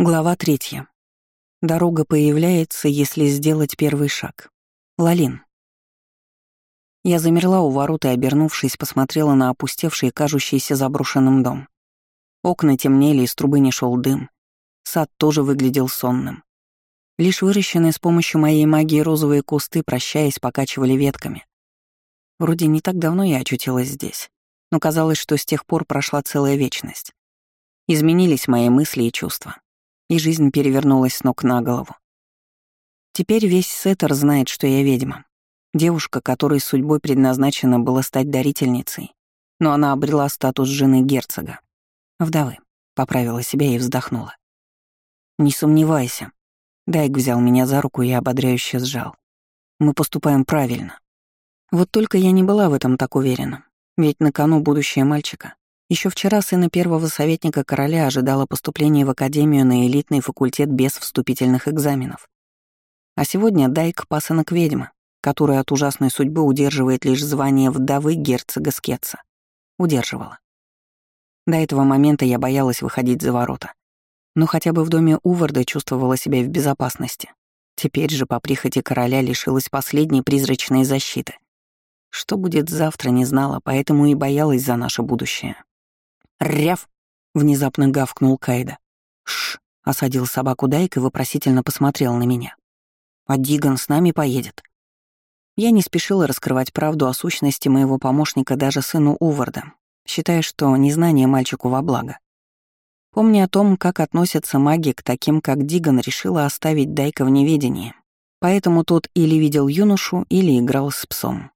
Глава третья. Дорога появляется, если сделать первый шаг. Лалин. Я замерла у ворот и, обернувшись, посмотрела на опустевший, кажущийся заброшенным дом. Окна темнели, из трубы не шел дым. Сад тоже выглядел сонным. Лишь выращенные с помощью моей магии розовые кусты, прощаясь, покачивали ветками. Вроде не так давно я очутилась здесь, но казалось, что с тех пор прошла целая вечность. Изменились мои мысли и чувства и жизнь перевернулась с ног на голову. Теперь весь Сеттер знает, что я ведьма. Девушка, которой судьбой предназначено было стать дарительницей, но она обрела статус жены герцога. Вдовы. Поправила себя и вздохнула. «Не сомневайся». Дайк взял меня за руку и ободряюще сжал. «Мы поступаем правильно». Вот только я не была в этом так уверена, ведь на кону будущее мальчика. Еще вчера сына первого советника короля ожидало поступление в академию на элитный факультет без вступительных экзаменов. А сегодня Дайк — пасынок ведьмы, которая от ужасной судьбы удерживает лишь звание вдовы герцога Скетса. Удерживала. До этого момента я боялась выходить за ворота. Но хотя бы в доме Уварда чувствовала себя в безопасности. Теперь же по прихоти короля лишилась последней призрачной защиты. Что будет завтра, не знала, поэтому и боялась за наше будущее. «Ряв!» — внезапно гавкнул Кайда. «Шш!» — осадил собаку Дайк и вопросительно посмотрел на меня. «А Диган с нами поедет?» Я не спешила раскрывать правду о сущности моего помощника даже сыну Уварда, считая, что незнание мальчику во благо. Помня о том, как относятся маги к таким, как Диган, решила оставить Дайка в неведении. Поэтому тот или видел юношу, или играл с псом.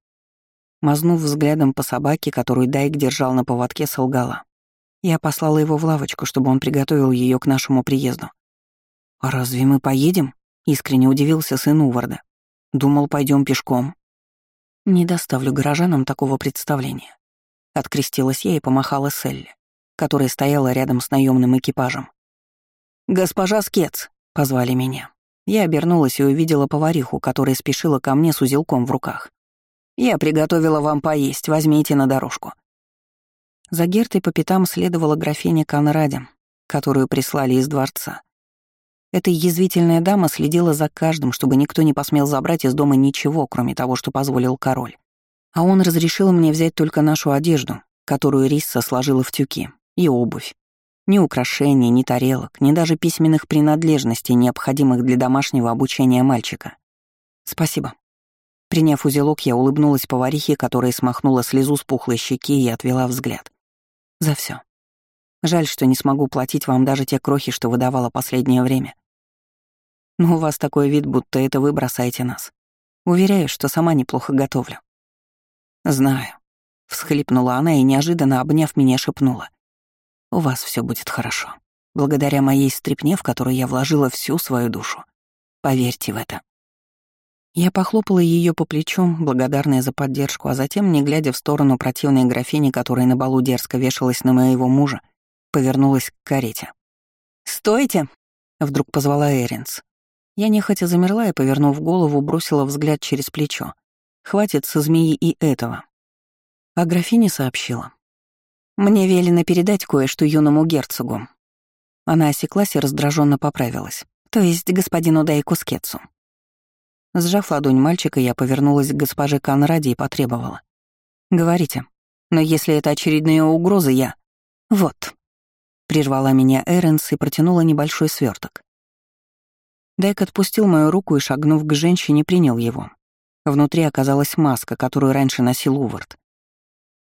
Мазнув взглядом по собаке, которую Дайк держал на поводке, солгала. Я послала его в лавочку, чтобы он приготовил ее к нашему приезду. «А разве мы поедем?» — искренне удивился сын Уварда. «Думал, пойдем пешком». «Не доставлю горожанам такого представления». Открестилась я и помахала Селли, которая стояла рядом с наемным экипажем. «Госпожа Скетс!» — позвали меня. Я обернулась и увидела повариху, которая спешила ко мне с узелком в руках. «Я приготовила вам поесть, возьмите на дорожку». За Гертой по пятам следовала графиня Конраде, которую прислали из дворца. Эта язвительная дама следила за каждым, чтобы никто не посмел забрать из дома ничего, кроме того, что позволил король. А он разрешил мне взять только нашу одежду, которую Рисса сложила в тюки, и обувь. Ни украшений, ни тарелок, ни даже письменных принадлежностей, необходимых для домашнего обучения мальчика. Спасибо. Приняв узелок, я улыбнулась поварихе, которая смахнула слезу с пухлой щеки и отвела взгляд. За все. Жаль, что не смогу платить вам даже те крохи, что выдавала последнее время. Но у вас такой вид, будто это вы бросаете нас. Уверяю, что сама неплохо готовлю. Знаю. Всхлипнула она и, неожиданно обняв меня, шепнула. У вас все будет хорошо. Благодаря моей стрипне, в которую я вложила всю свою душу. Поверьте в это. Я похлопала ее по плечу, благодарная за поддержку, а затем, не глядя в сторону противной графини, которая на балу дерзко вешалась на моего мужа, повернулась к карете. «Стойте!» — вдруг позвала Эринс. Я нехотя замерла и, повернув голову, бросила взгляд через плечо. «Хватит со змеи и этого». А графиня сообщила. «Мне велено передать кое-что юному герцогу». Она осеклась и раздраженно поправилась. То есть господину Дайку Скетсу. Сжав ладонь мальчика, я повернулась к госпоже Конраде и потребовала. «Говорите. Но если это очередные угрозы, я...» «Вот». Прервала меня Эренс и протянула небольшой сверток. Дайк отпустил мою руку и, шагнув к женщине, принял его. Внутри оказалась маска, которую раньше носил Увард.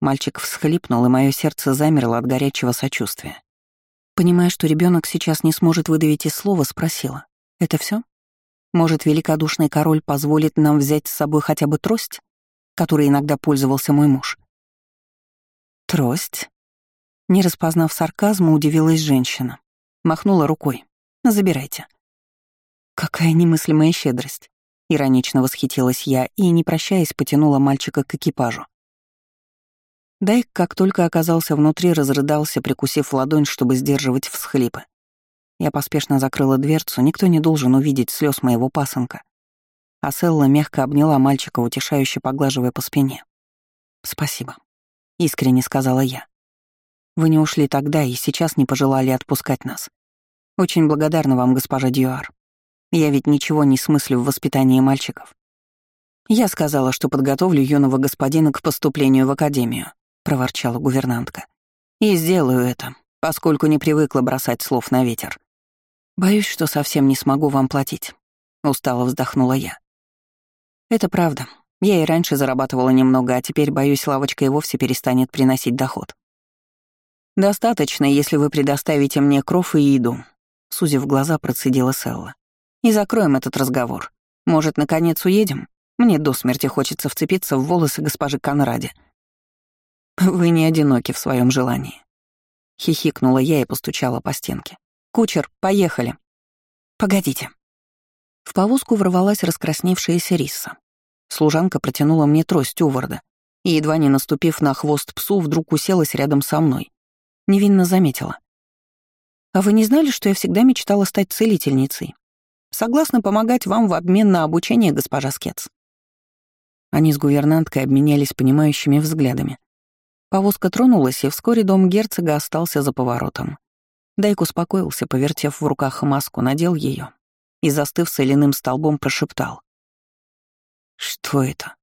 Мальчик всхлипнул, и мое сердце замерло от горячего сочувствия. Понимая, что ребенок сейчас не сможет выдавить и слова, спросила. «Это все? Может, великодушный король позволит нам взять с собой хотя бы трость, которой иногда пользовался мой муж? Трость? Не распознав сарказма, удивилась женщина. Махнула рукой. Забирайте. Какая немыслимая щедрость. Иронично восхитилась я и, не прощаясь, потянула мальчика к экипажу. Дайк, как только оказался внутри, разрыдался, прикусив ладонь, чтобы сдерживать всхлипы. Я поспешно закрыла дверцу, никто не должен увидеть слез моего пасынка. А Селла мягко обняла мальчика, утешающе поглаживая по спине. «Спасибо», — искренне сказала я. «Вы не ушли тогда и сейчас не пожелали отпускать нас. Очень благодарна вам, госпожа Дюар. Я ведь ничего не смыслю в воспитании мальчиков. Я сказала, что подготовлю юного господина к поступлению в академию, проворчала гувернантка. И сделаю это, поскольку не привыкла бросать слов на ветер. Боюсь, что совсем не смогу вам платить, устало вздохнула я. Это правда. Я и раньше зарабатывала немного, а теперь, боюсь, лавочка и вовсе перестанет приносить доход. Достаточно, если вы предоставите мне кров и еду, сузив глаза, процедила Селла. И закроем этот разговор. Может, наконец уедем? Мне до смерти хочется вцепиться в волосы госпожи Конраде. Вы не одиноки в своем желании. Хихикнула я и постучала по стенке. «Кучер, поехали!» «Погодите». В повозку ворвалась раскрасневшаяся риса. Служанка протянула мне трость Уварда и, едва не наступив на хвост псу, вдруг уселась рядом со мной. Невинно заметила. «А вы не знали, что я всегда мечтала стать целительницей? Согласна помогать вам в обмен на обучение, госпожа Скетс?» Они с гувернанткой обменялись понимающими взглядами. Повозка тронулась, и вскоре дом герцога остался за поворотом. Дайк успокоился, повертев в руках маску, надел ее и, застыв соляным столбом, прошептал. «Что это?»